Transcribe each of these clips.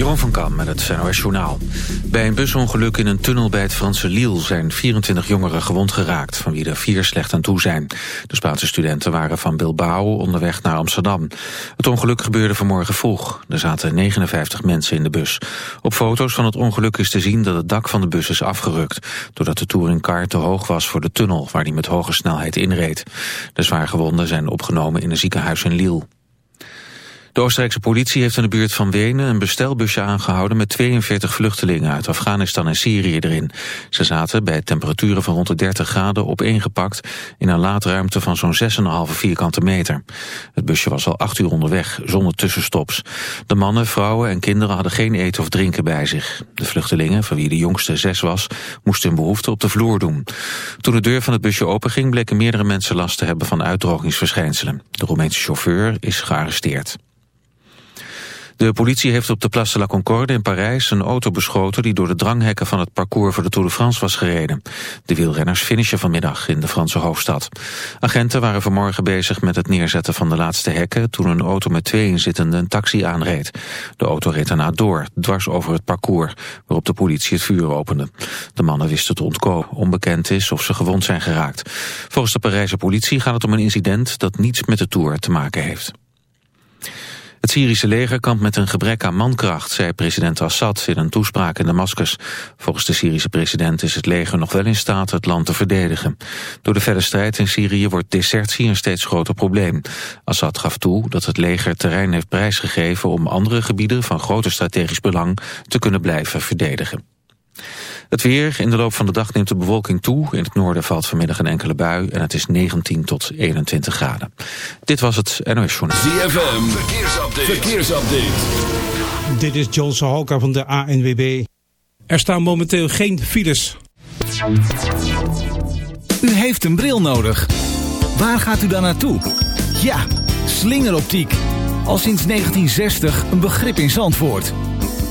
Jeroen van Kam met het NOS Journaal. Bij een busongeluk in een tunnel bij het Franse Lille zijn 24 jongeren gewond geraakt, van wie er vier slecht aan toe zijn. De Spaanse studenten waren van Bilbao onderweg naar Amsterdam. Het ongeluk gebeurde vanmorgen vroeg. Er zaten 59 mensen in de bus. Op foto's van het ongeluk is te zien dat het dak van de bus is afgerukt, doordat de touringcar te hoog was voor de tunnel waar die met hoge snelheid inreed. De zwaargewonden zijn opgenomen in een ziekenhuis in Lille. De Oostenrijkse politie heeft in de buurt van Wenen een bestelbusje aangehouden met 42 vluchtelingen uit Afghanistan en Syrië erin. Ze zaten bij temperaturen van rond de 30 graden opeengepakt in een laadruimte van zo'n 6,5 vierkante meter. Het busje was al acht uur onderweg, zonder tussenstops. De mannen, vrouwen en kinderen hadden geen eten of drinken bij zich. De vluchtelingen, van wie de jongste zes was, moesten hun behoefte op de vloer doen. Toen de deur van het busje openging bleken meerdere mensen last te hebben van uitdrogingsverschijnselen. De Roemeense chauffeur is gearresteerd. De politie heeft op de Place de la Concorde in Parijs een auto beschoten die door de dranghekken van het parcours voor de Tour de France was gereden. De wielrenners finishen vanmiddag in de Franse hoofdstad. Agenten waren vanmorgen bezig met het neerzetten van de laatste hekken toen een auto met twee inzittenden een taxi aanreed. De auto reed daarna door, dwars over het parcours, waarop de politie het vuur opende. De mannen wisten te ontkomen. Onbekend is of ze gewond zijn geraakt. Volgens de Parijse politie gaat het om een incident dat niets met de Tour te maken heeft. Het Syrische leger kampt met een gebrek aan mankracht, zei president Assad in een toespraak in Damascus. Volgens de Syrische president is het leger nog wel in staat het land te verdedigen. Door de verre strijd in Syrië wordt desertie een steeds groter probleem. Assad gaf toe dat het leger terrein heeft prijsgegeven om andere gebieden van groter strategisch belang te kunnen blijven verdedigen. Het weer. In de loop van de dag neemt de bewolking toe. In het noorden valt vanmiddag een enkele bui en het is 19 tot 21 graden. Dit was het NOS Journaal. ZFM. Verkeersupdate. Verkeersupdate. Dit is John Sahoka van de ANWB. Er staan momenteel geen files. U heeft een bril nodig. Waar gaat u dan naartoe? Ja, slingeroptiek. Al sinds 1960 een begrip in Zandvoort.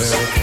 Well.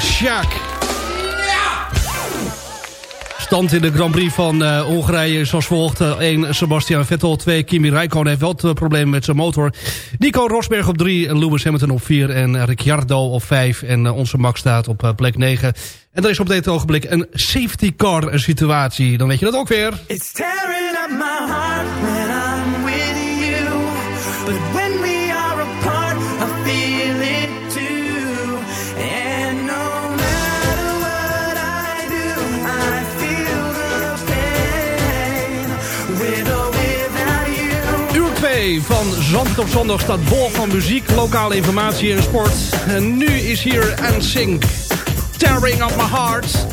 Sjaak. Stand in de Grand Prix van uh, Hongarije is als volgt. 1 Sebastian Vettel, 2 Kimi Räikkönen heeft wel eh, problemen met zijn motor. Nico Rosberg op 3, Lewis Hamilton op 4 en Ricciardo op 5. En eh, onze Max staat op plek 9. En er is op dit ogenblik een safety car situatie. Dan weet je dat ook weer. It's tearing up my heart when I'm with you. But when we Zand op zondag staat bol van muziek, lokale informatie en sport. En nu is hier NSYNC. Tearing up my heart.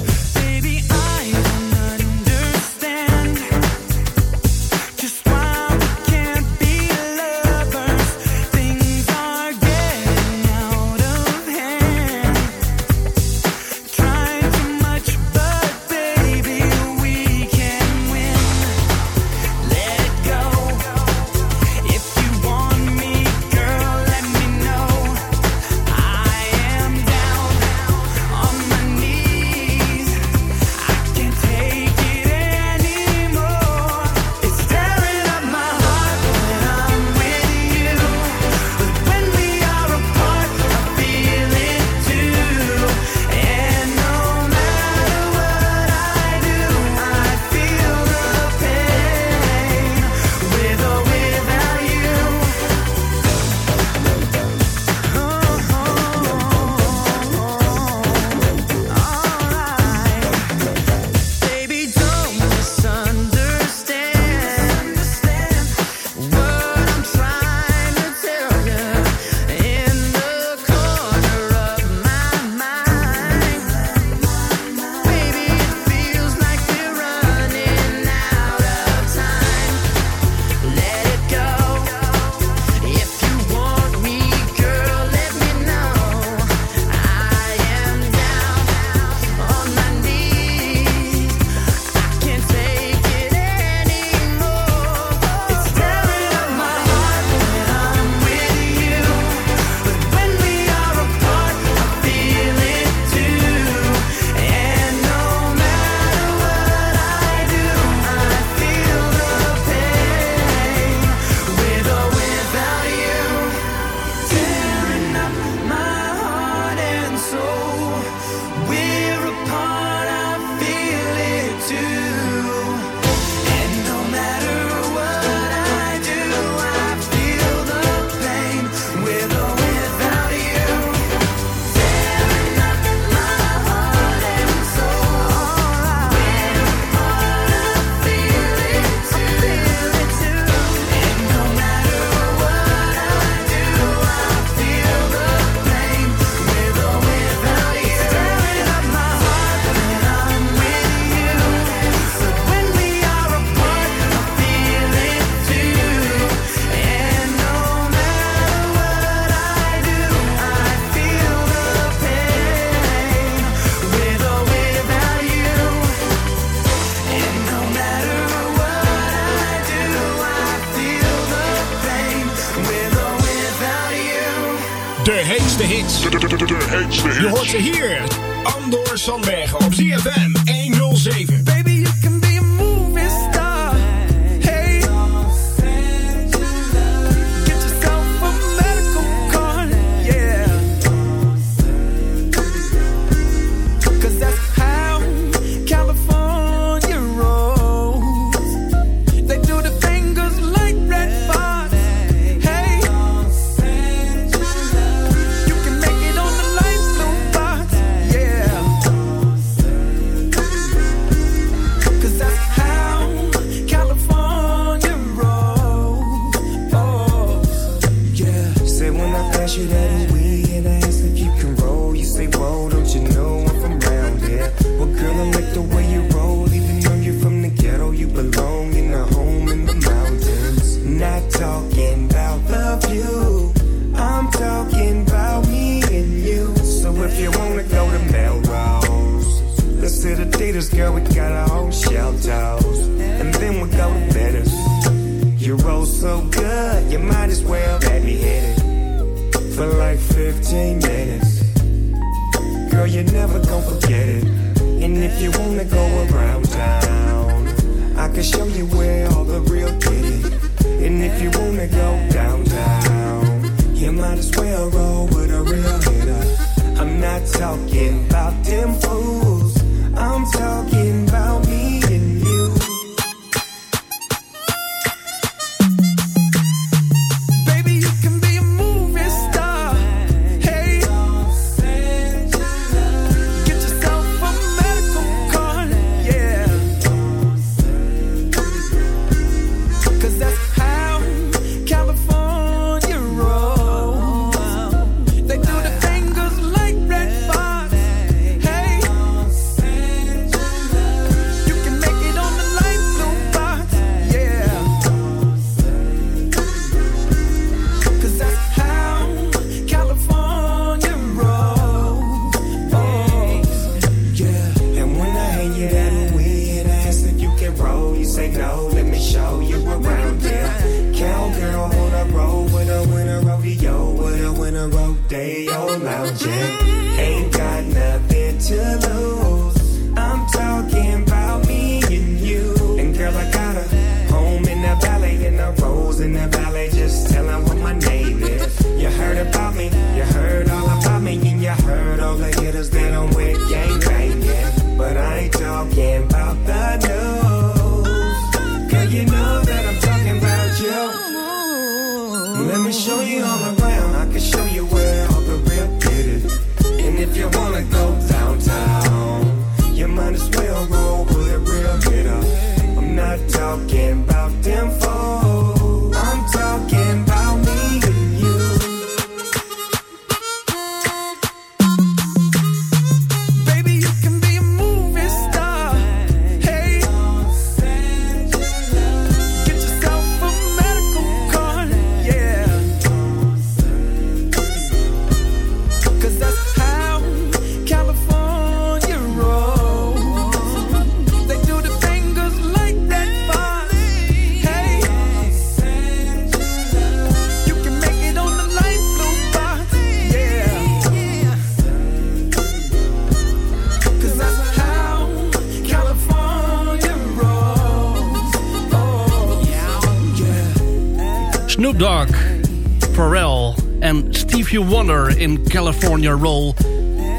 California Roll.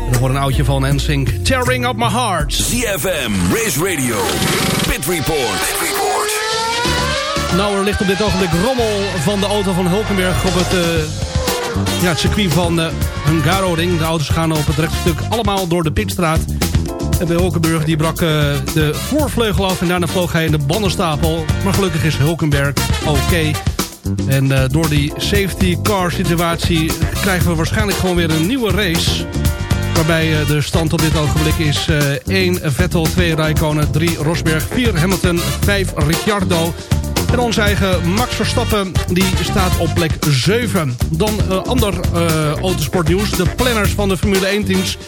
En er wordt een oudje van NSYNC. Tearing Up My Heart. ZFM, Race Radio, Pit Report. Pit Report. Nou, er ligt op dit ogenblik rommel van de auto van Hulkenberg op het, eh, ja, het circuit van uh, Hungaroring. De auto's gaan op het rechte stuk allemaal door de pitstraat. En bij Hulkenberg die brak eh, de voorvleugel af en daarna vloog hij in de bandenstapel. Maar gelukkig is Hulkenberg oké. En eh, door die safety car situatie krijgen we waarschijnlijk gewoon weer een nieuwe race. Waarbij eh, de stand op dit ogenblik is eh 1 Vettel, 2 Räikkönen, 3 Rosberg, 4 Hamilton, 5 Ricciardo. En onze eigen Max Verstappen die staat op plek 7. Dan eh, ander eh, autosportnieuws. De planners van de Formule 1 teams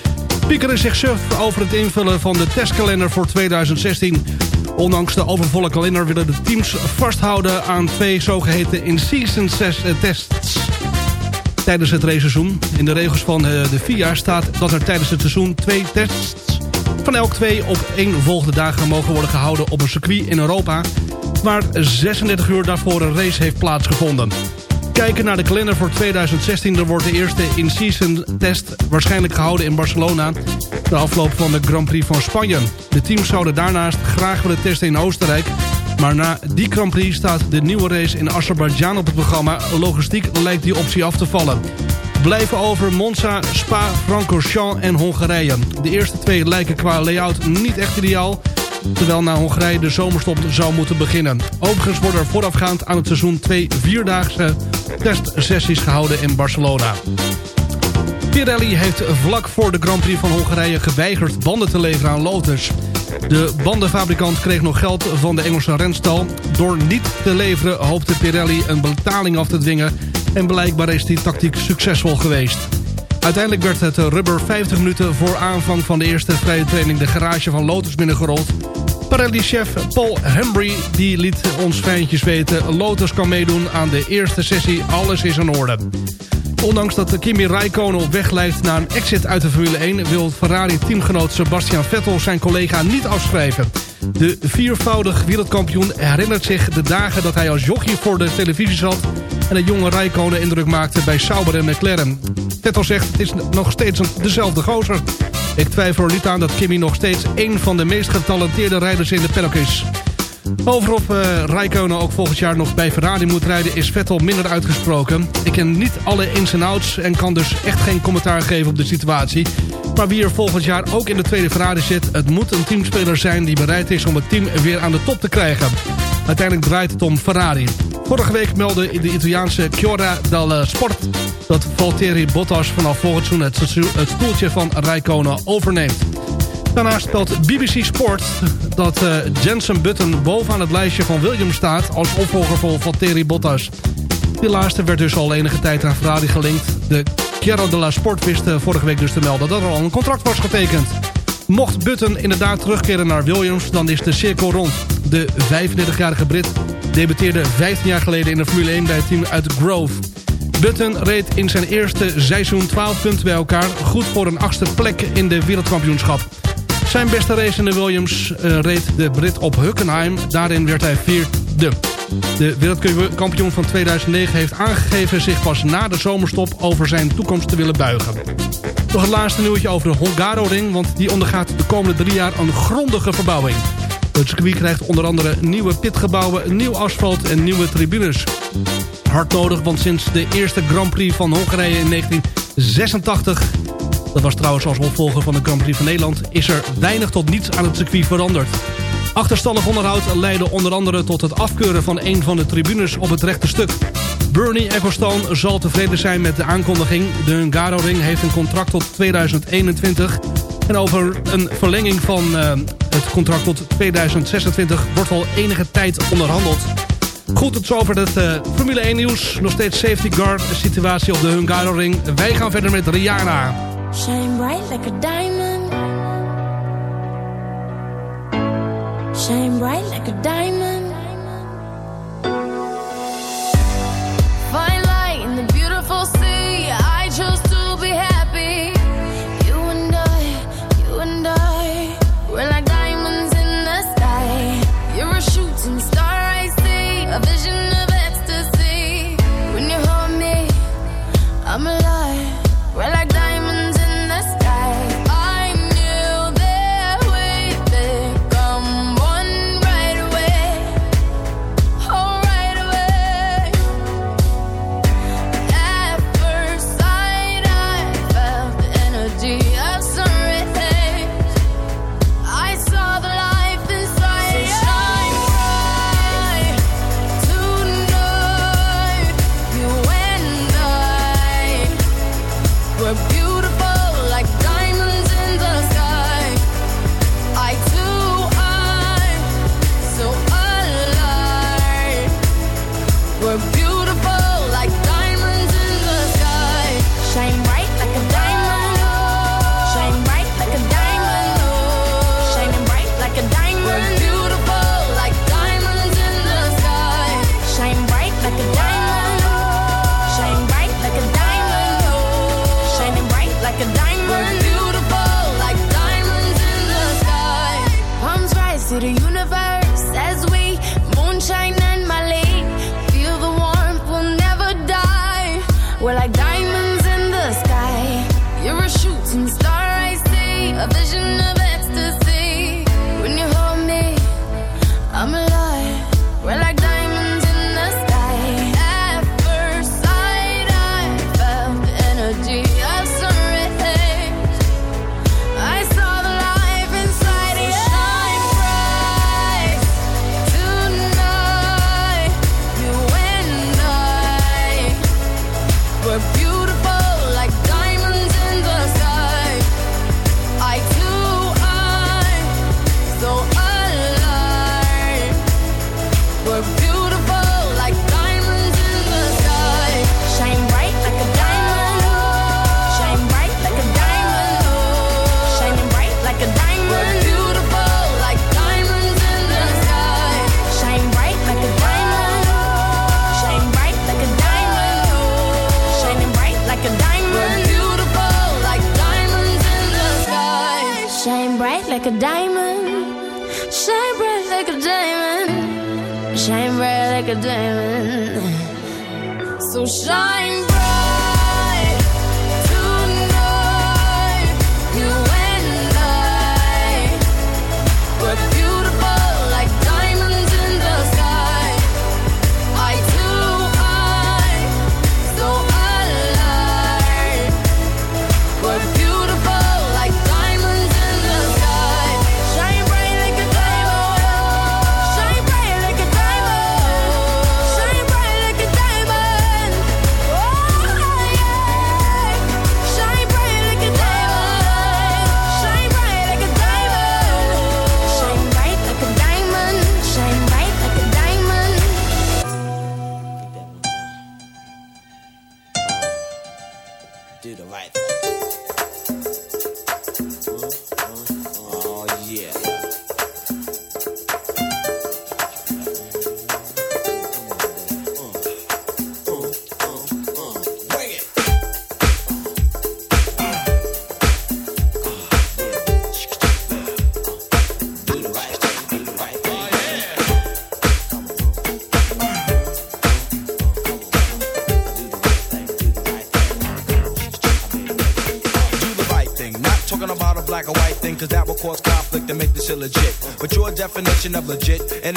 piekeren zich suf over het invullen van de testkalender voor 2016. Ondanks de overvolle kalender willen de teams vasthouden aan twee zogeheten in-season eh, tests tijdens het raceseizoen. In de regels van eh, de FIA staat dat er tijdens het seizoen twee tests van elk twee op één volgende dagen mogen worden gehouden op een circuit in Europa, waar 36 uur daarvoor een race heeft plaatsgevonden. Kijken naar de kalender voor 2016, dan wordt de eerste in-season test waarschijnlijk gehouden in Barcelona, de afloop van de Grand Prix van Spanje. De teams zouden daarnaast graag willen testen in Oostenrijk, maar na die Grand Prix staat de nieuwe race in Azerbeidzjan op het programma. Logistiek lijkt die optie af te vallen. Blijven over Monza, Spa, Francorchamps en Hongarije. De eerste twee lijken qua layout niet echt ideaal. Terwijl na Hongarije de zomerstop zou moeten beginnen. Overigens worden er voorafgaand aan het seizoen twee vierdaagse testsessies gehouden in Barcelona. Pirelli heeft vlak voor de Grand Prix van Hongarije geweigerd banden te leveren aan Lotus. De bandenfabrikant kreeg nog geld van de Engelse renstal. Door niet te leveren hoopte Pirelli een betaling af te dwingen... en blijkbaar is die tactiek succesvol geweest. Uiteindelijk werd het rubber 50 minuten voor aanvang van de eerste vrije training... de garage van Lotus binnengerold. Pirelli-chef Paul Hembry die liet ons fijntjes weten... Lotus kan meedoen aan de eerste sessie, alles is in orde. Ondanks dat Kimi Räikkönen op naar een exit uit de Formule 1... wil Ferrari-teamgenoot Sebastian Vettel zijn collega niet afschrijven. De viervoudig wereldkampioen herinnert zich de dagen dat hij als jockey voor de televisie zat... en een jonge Räikkönen indruk maakte bij Sauber en McLaren. Vettel zegt het is nog steeds dezelfde gozer. Ik twijfel er niet aan dat Kimi nog steeds een van de meest getalenteerde rijders in de paddock is. Over of uh, Räikkönen ook volgend jaar nog bij Ferrari moet rijden... is Vettel minder uitgesproken. Ik ken niet alle ins en outs en kan dus echt geen commentaar geven op de situatie. Maar wie er volgend jaar ook in de tweede Ferrari zit... het moet een teamspeler zijn die bereid is om het team weer aan de top te krijgen. Uiteindelijk draait het om Ferrari. Vorige week meldde de Italiaanse Chiora del Sport... dat Valtteri Bottas vanaf volgend seizoen het stoeltje van Räikkönen overneemt. Daarnaast spelt BBC Sport dat uh, Jensen Button bovenaan het lijstje van Williams staat... als opvolger voor Valtteri Bottas. Die laatste werd dus al enige tijd aan Ferrari gelinkt. De Chiara de la Sport wist uh, vorige week dus te melden dat er al een contract was getekend. Mocht Button inderdaad terugkeren naar Williams, dan is de cirkel rond. De 35-jarige Brit debuteerde 15 jaar geleden in de Formule 1 bij het team uit Grove. Button reed in zijn eerste seizoen 12 punten bij elkaar. Goed voor een achtste plek in de wereldkampioenschap. Zijn beste race in de Williams uh, reed de Brit op Hockenheim. Daarin werd hij vierde. De wereldkampioen van 2009 heeft aangegeven zich pas na de zomerstop over zijn toekomst te willen buigen. Nog het laatste nieuwtje over de Hungaroring, want die ondergaat de komende drie jaar een grondige verbouwing. Het circuit krijgt onder andere nieuwe pitgebouwen, nieuw asfalt en nieuwe tribunes. Hard nodig, want sinds de eerste Grand Prix van Hongarije in 1986... dat was trouwens als opvolger van de Grand Prix van Nederland... is er weinig tot niets aan het circuit veranderd. Achterstallig onderhoud leidde onder andere tot het afkeuren van een van de tribunes op het rechte stuk. Bernie Ecclestone zal tevreden zijn met de aankondiging. De Hungaroring heeft een contract tot 2021... En over een verlenging van uh, het contract tot 2026 wordt al enige tijd onderhandeld. Goed, tot zover het uh, Formule 1 nieuws. Nog steeds safety guard situatie op de Hungaroring. Wij gaan verder met Rihanna. Shine bright like a diamond. Shine bright like a diamond. Shine definition of legit. And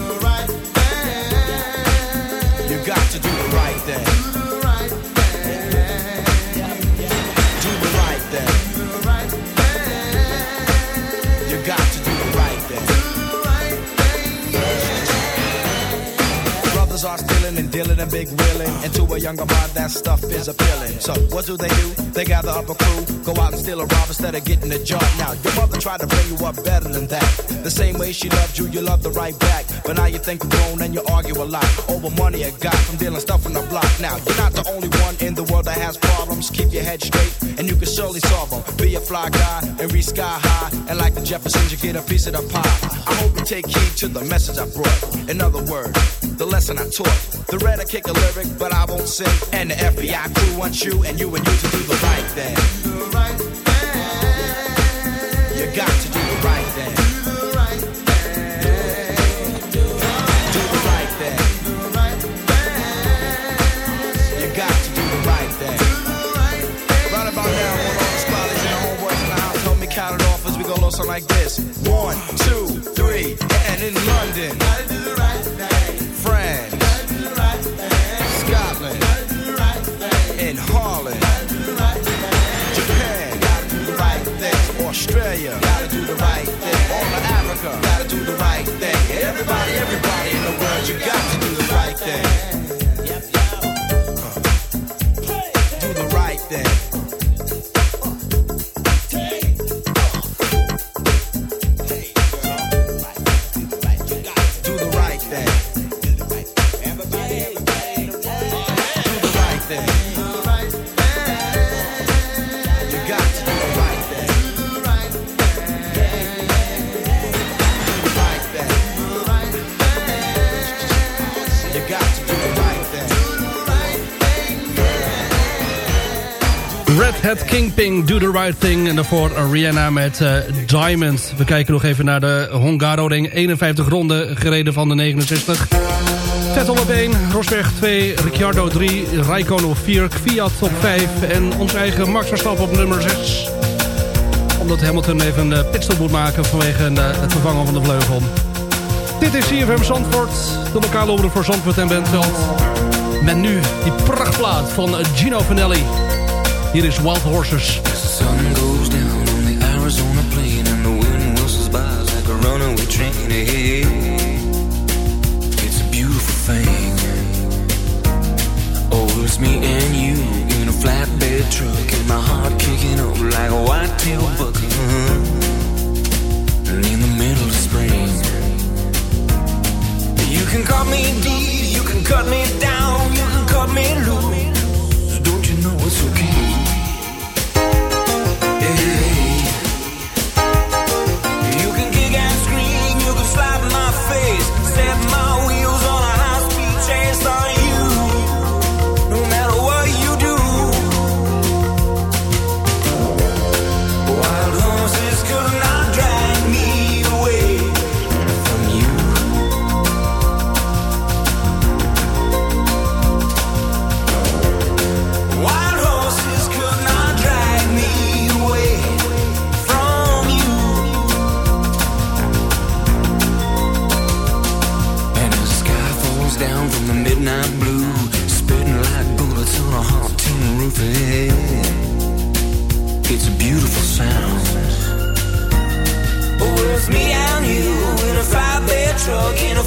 You got to do the right thing. Do the right thing. You got to do the right thing. Brothers are stealing and dealing and big wheeling. And to a younger mind, that stuff is appealing. So what do they do? They gather up a go out and steal a rob instead of getting a job. Now, your mother tried to bring you up better than that. The same way she loved you, you loved the right back. But now you think you're grown and you argue a lot over money you got from dealing stuff on the block. Now, you're not the only one in the world that has problems. Keep your head straight and you can surely solve them. Be a fly guy and reach sky high. And like the Jeffersons, you get a piece of the pie. I hope you take heed to the message I brought. In other words, the lesson I taught. The red I kick a lyric, but I won't sing. And the FBI crew wants you and you and you to do the right thing. You got to do the right thing. Do the right thing. You got to do the right thing. Right about now, one of the squatters and the homeboys in the house help me count it off as we go low something like this. One, two, three, and in London, France, Scotland, in Holland, Australia, gotta do the right thing. All of Africa, gotta do the right thing. Everybody, everybody in the world, you got to do the right thing. Uh, Do the right thing. Red Hat Kingpin, Do The Right Thing. En daarvoor Rihanna met eh, Diamond. We kijken nog even naar de Hungaroring. 51 ronden gereden van de 69. Vettel op 1, Rosberg 2, Ricciardo 3, Raikkonen op 4, Kvyat op 5... en onze eigen Max Verstappen op nummer 6. Omdat Hamilton even een pitstop moet maken vanwege eh, het vervangen van de vleugel. Dit is CFM Zandvoort, de lokale omroep voor Zandvoort en Bentveld. Met nu die prachtplaat van Gino Vanelli. Hier is Wild Horses. it's me and you in a flatbed truck, and my heart kicking up like a whitetail buck. And in the middle of spring, you can cut me deep, you can cut me down, you can cut me loose. Don't you know it's okay? beautiful sound. It's me and you in a five-bed truck in a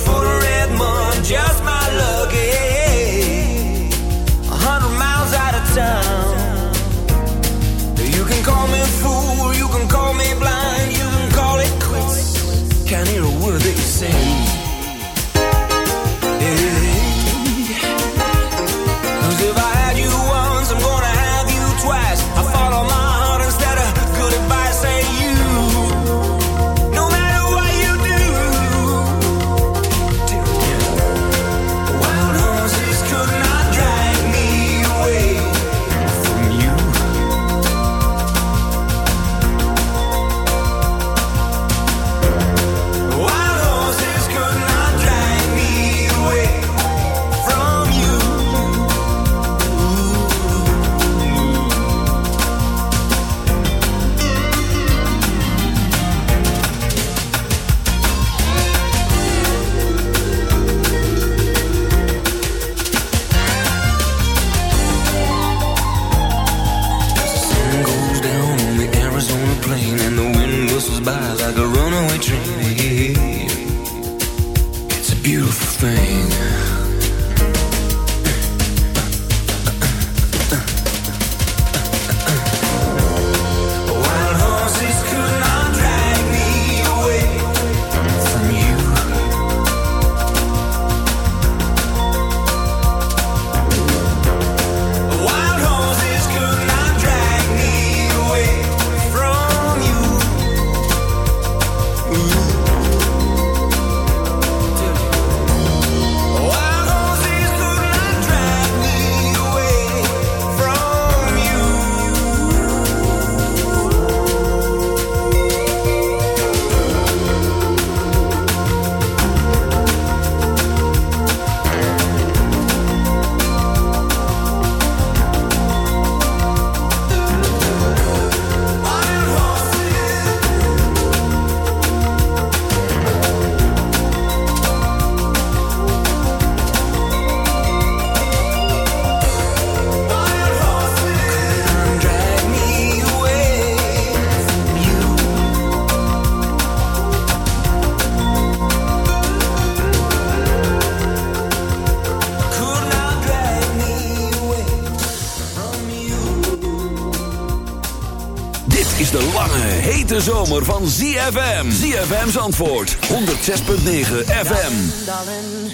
van ZFM. ZFM's antwoord. 106.9 FM. Darling,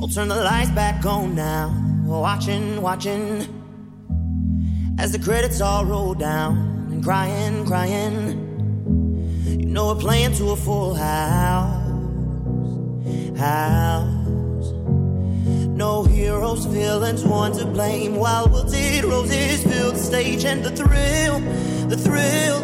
I'll turn the lights back on now. Watching, watching. As the credits all roll down. And crying, crying. You know we're playing to a full house. House. No heroes, villains, one to blame. While wilted roses fill the stage, and the thrill, the thrill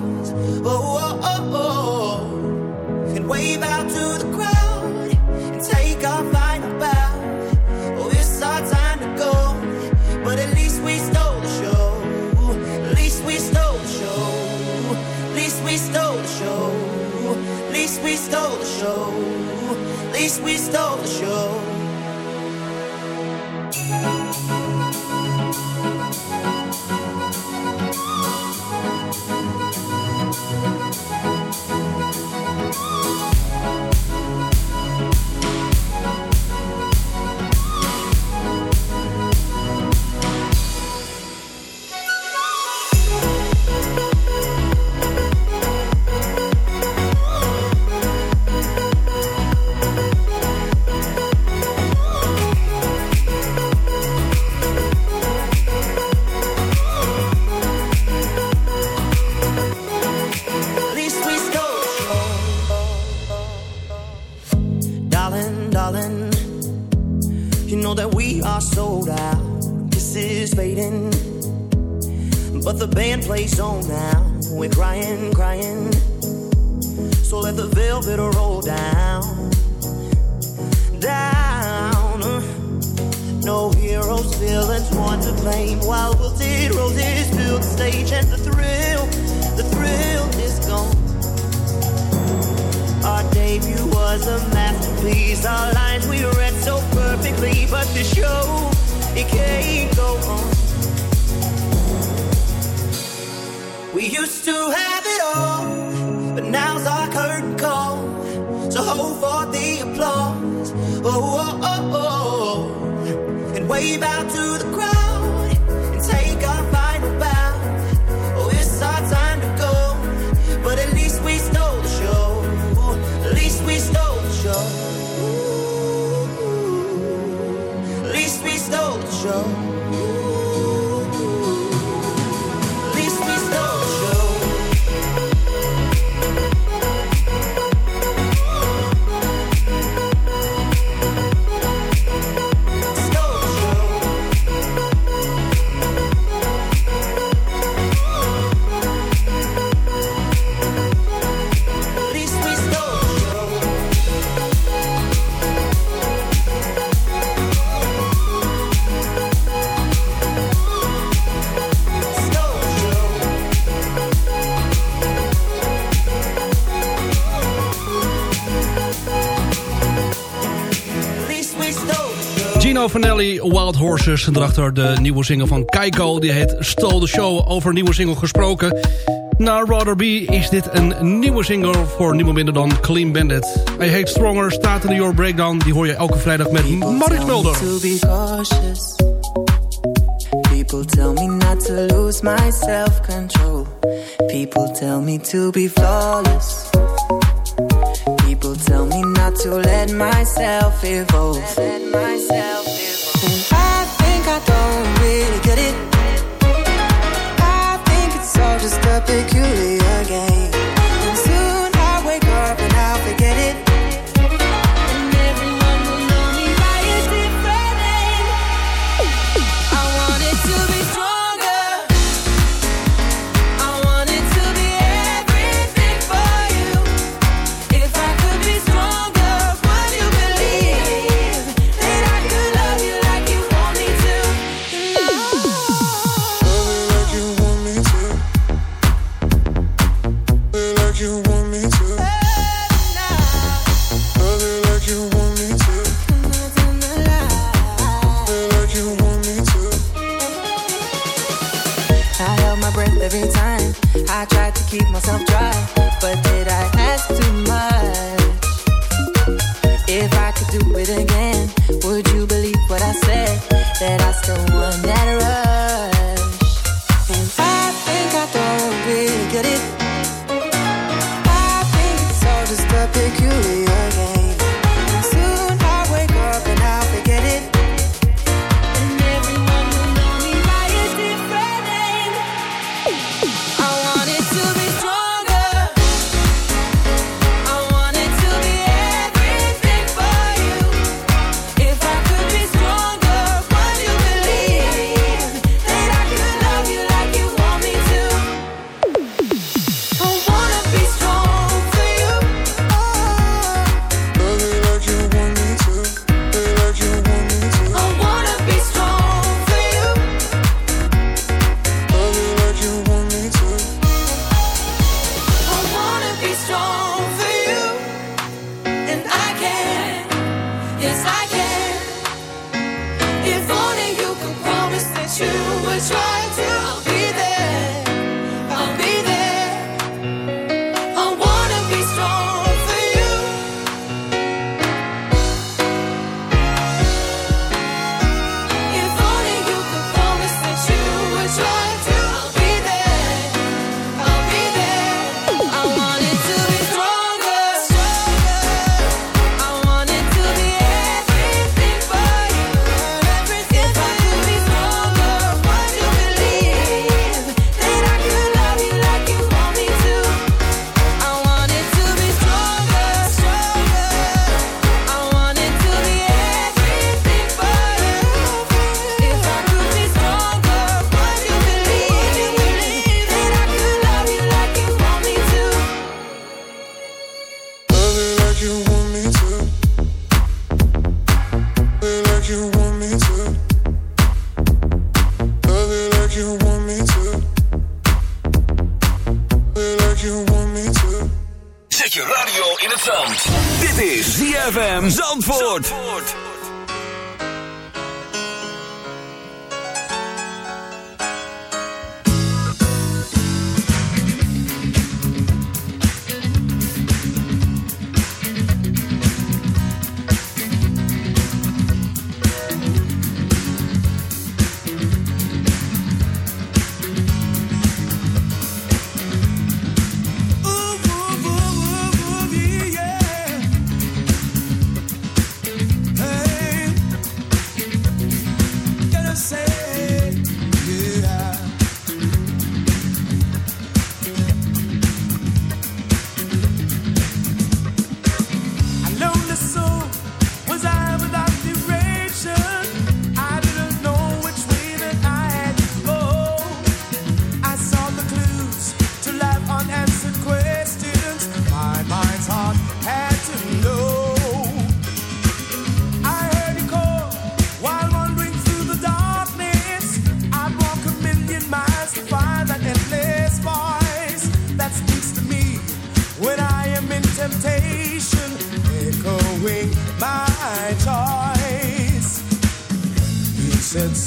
Fanelli, Wild Horses. En de nieuwe single van Keiko. Die heet Stole the Show. Over een nieuwe single gesproken. Na Rather Be is dit een nieuwe single voor niemand minder dan Clean Bandit. Hij heet Stronger, staat in Your Breakdown. Die hoor je elke vrijdag met Marit Mulder. People tell me not to lose my self-control. People tell me to be flawless. People tell me not to let myself evolve. Let myself peculiar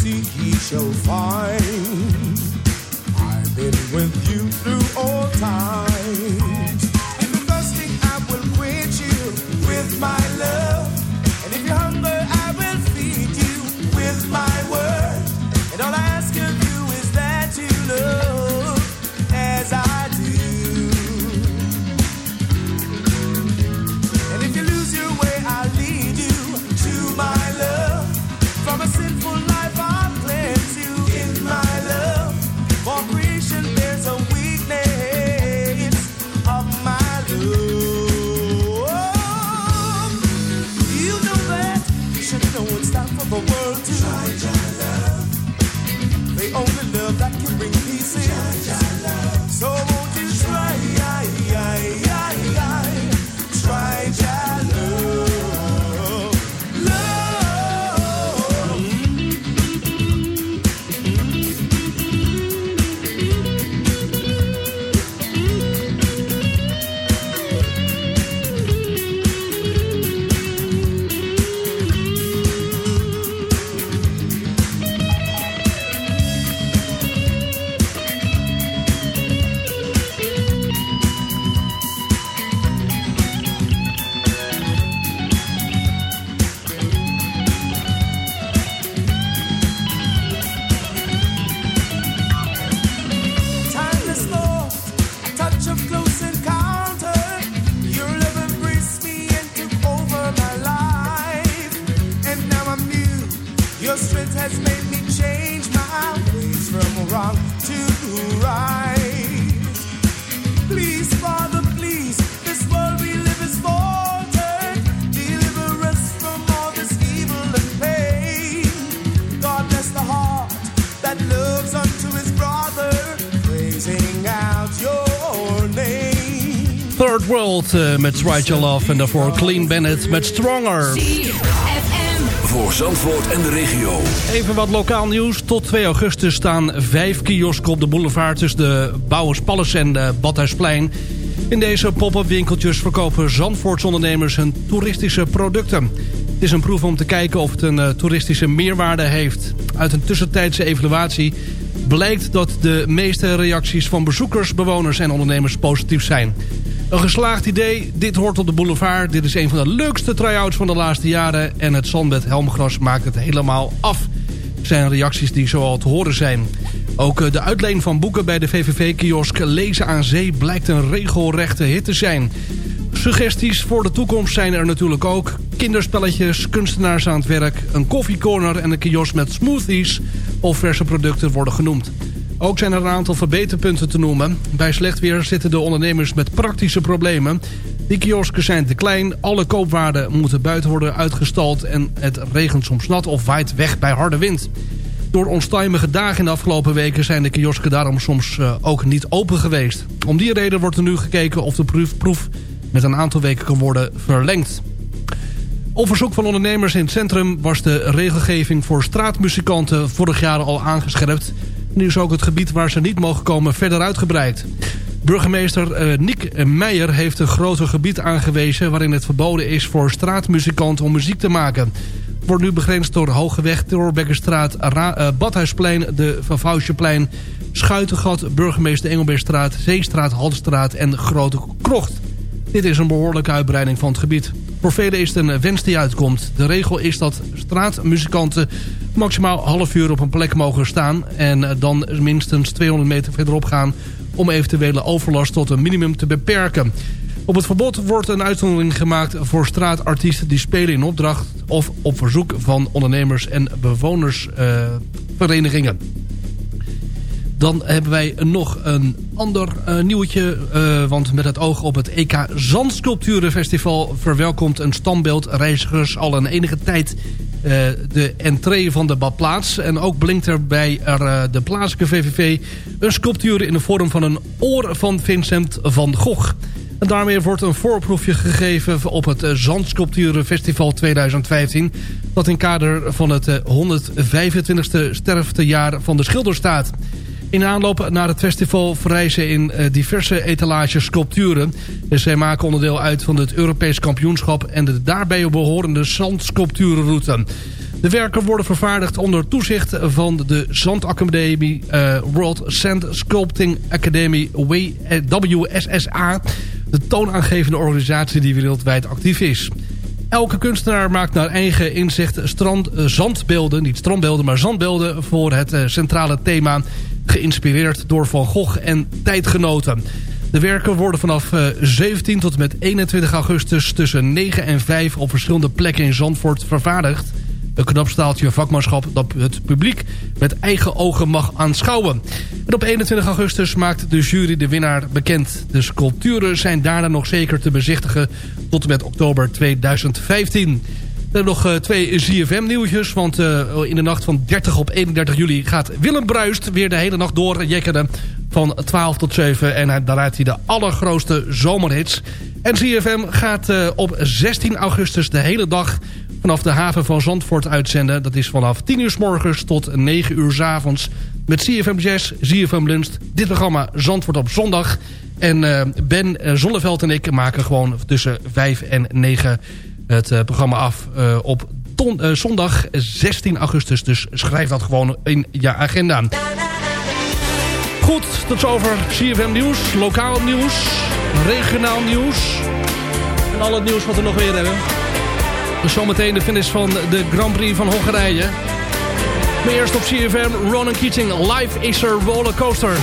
Seek ye shall find. I've been with you through all times. If you're thirsty, I will quench you with my love. World eh, met Right Your Love. En daarvoor Clean Bennett met Stronger. Voor Zandvoort en de regio. Even wat lokaal nieuws. Tot 2 augustus staan vijf kiosken op de boulevard... tussen de Bouwers Palace en de Badhuisplein. In deze pop-up winkeltjes verkopen Zandvoorts ondernemers hun toeristische producten. Het is een proef om te kijken of het een eh, toeristische meerwaarde heeft. Uit een tussentijdse evaluatie blijkt dat de meeste reacties van bezoekers, bewoners en ondernemers positief zijn. Een geslaagd idee, dit hoort op de boulevard. Dit is een van de leukste try-outs van de laatste jaren. En het zandbed Helmgras maakt het helemaal af. Zijn reacties die zoal te horen zijn. Ook eh, de uitleen van boeken bij de VVV-kiosk Lezen aan Zee blijkt een regelrechte hit te zijn. Suggesties voor de toekomst zijn er natuurlijk ook. Kinderspelletjes, kunstenaars aan het werk, een koffiecorner en een kiosk met smoothies of verse producten worden genoemd. Ook zijn er een aantal verbeterpunten te noemen. Bij slecht weer zitten de ondernemers met praktische problemen. Die kiosken zijn te klein, alle koopwaarden moeten buiten worden uitgestald... en het regent soms nat of waait weg bij harde wind. Door onstuimige dagen in de afgelopen weken zijn de kiosken daarom soms eh, ook niet open geweest. Om die reden wordt er nu gekeken of de proef, met een aantal weken kan worden verlengd. Op verzoek van ondernemers in het centrum was de regelgeving voor straatmuzikanten vorig jaar al aangescherpt. Nu is ook het gebied waar ze niet mogen komen verder uitgebreid. Burgemeester eh, Nick Meijer heeft een groter gebied aangewezen... waarin het verboden is voor straatmuzikanten om muziek te maken. Wordt nu begrensd door Hogeweg, Torbekkerstraat, Ra eh, Badhuisplein... de Van Schuitengat, Burgemeester Engelbertstraat... Zeestraat, Haltestraat en Grote Krocht. Dit is een behoorlijke uitbreiding van het gebied. Voor velen is het een wens die uitkomt. De regel is dat straatmuzikanten maximaal half uur op een plek mogen staan... en dan minstens 200 meter verderop gaan om eventuele overlast tot een minimum te beperken. Op het verbod wordt een uitzondering gemaakt voor straatartiesten die spelen in opdracht... of op verzoek van ondernemers en bewonersverenigingen. Dan hebben wij nog een ander uh, nieuwtje. Uh, want met het oog op het EK Zandsculpturenfestival... verwelkomt een standbeeld reizigers al een enige tijd... Uh, de entree van de badplaats. En ook blinkt er bij de plaatselijke VVV... een sculptuur in de vorm van een oor van Vincent van Gogh. En daarmee wordt een voorproefje gegeven op het Zandsculpturenfestival 2015... dat in kader van het 125e sterftejaar van de schilder staat... In aanloop naar het festival verrijzen in diverse etalages sculpturen. Dus zij maken onderdeel uit van het Europees kampioenschap... en de daarbij behorende zandsculpturenroute. De werken worden vervaardigd onder toezicht van de Zandacademie eh, World Sand Sculpting Academy WSSA. De toonaangevende organisatie die wereldwijd actief is. Elke kunstenaar maakt naar eigen inzicht strand, eh, zandbeelden, niet strandbeelden, maar zandbeelden voor het eh, centrale thema, geïnspireerd door Van Gogh en tijdgenoten. De werken worden vanaf eh, 17 tot en met 21 augustus tussen 9 en 5 op verschillende plekken in Zandvoort vervaardigd. Een knap staaltje vakmanschap dat het publiek met eigen ogen mag aanschouwen. En op 21 augustus maakt de jury de winnaar bekend. De sculpturen zijn daarna nog zeker te bezichtigen tot en met oktober 2015. We hebben nog eh, twee ZFM-nieuwtjes. Want eh, in de nacht van 30 op 31 juli gaat Willem Bruist weer de hele nacht door jekkeren. Van 12 tot 7. En daar rijdt hij de allergrootste zomerhits. En ZFM gaat eh, op 16 augustus de hele dag vanaf de haven van Zandvoort uitzenden. Dat is vanaf 10 uur s morgens tot 9 uur s avonds. Met CFM Jazz, CFM Lunch. Dit programma Zandvoort op zondag. En eh, Ben eh, Zonneveld en ik maken gewoon tussen 5 en 9 het eh, programma af op zondag 16 augustus. Dus schrijf dat gewoon in je agenda. Goed, tot zover CFM nieuws, lokaal nieuws, regionaal nieuws. En al het nieuws wat we nog weer hebben. Zometeen de finish van de Grand Prix van Hongarije. Maar eerst op CFM, Ronan Keating, Life is a Rollercoaster.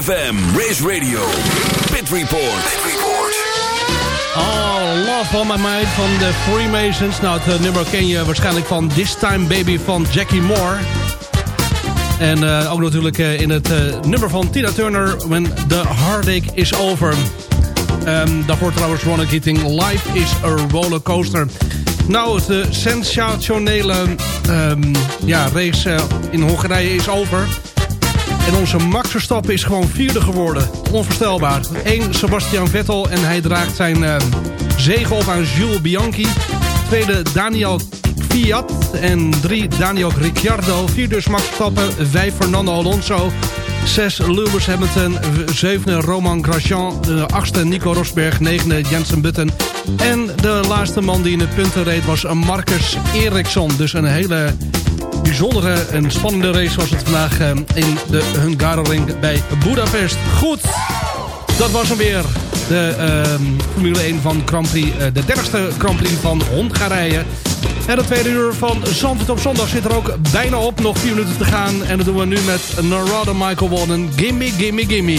ZFM, Race Radio, Pit Report. Oh, Love on My Mind van de Freemasons. Nou, het eh, nummer ken je waarschijnlijk van This Time Baby van Jackie Moore. En eh, ook natuurlijk eh, in het nummer van Tina Turner, When the Heartache is Over. Ehm daarvoor trouwens Ronald Keating, Life is a Rollercoaster. Nou, eh, sensationele ehm, ja, race in Hongarije is over. En onze Max Verstappen is gewoon vierde geworden. Onvoorstelbaar. Eén Sebastian Vettel en hij draagt zijn eh zege op aan Jules Bianchi. Tweede Daniel Fiat en drie Daniel Ricciardo. Vier dus Max Verstappen, vijf Fernando Alonso. Zes Lewis Hamilton, zevende Roman Grosjean, achtste Nico Rosberg, negende Jensen Button. En de laatste man die in de punten reed was Marcus Eriksson. Dus een hele bijzondere en spannende race was het vandaag eh, in de Hungaroring bij Budapest. Goed, dat was hem weer. De ehm, Formule 1 van Grand Prix, eh, de dertigste Grand Prix van Hongarije. En de tweede uur van Zandvoort op zondag zit er ook bijna op. Nog vier minuten te gaan. En dat doen we nu met Narada Michael Walden. Gimme, gimme, gimme.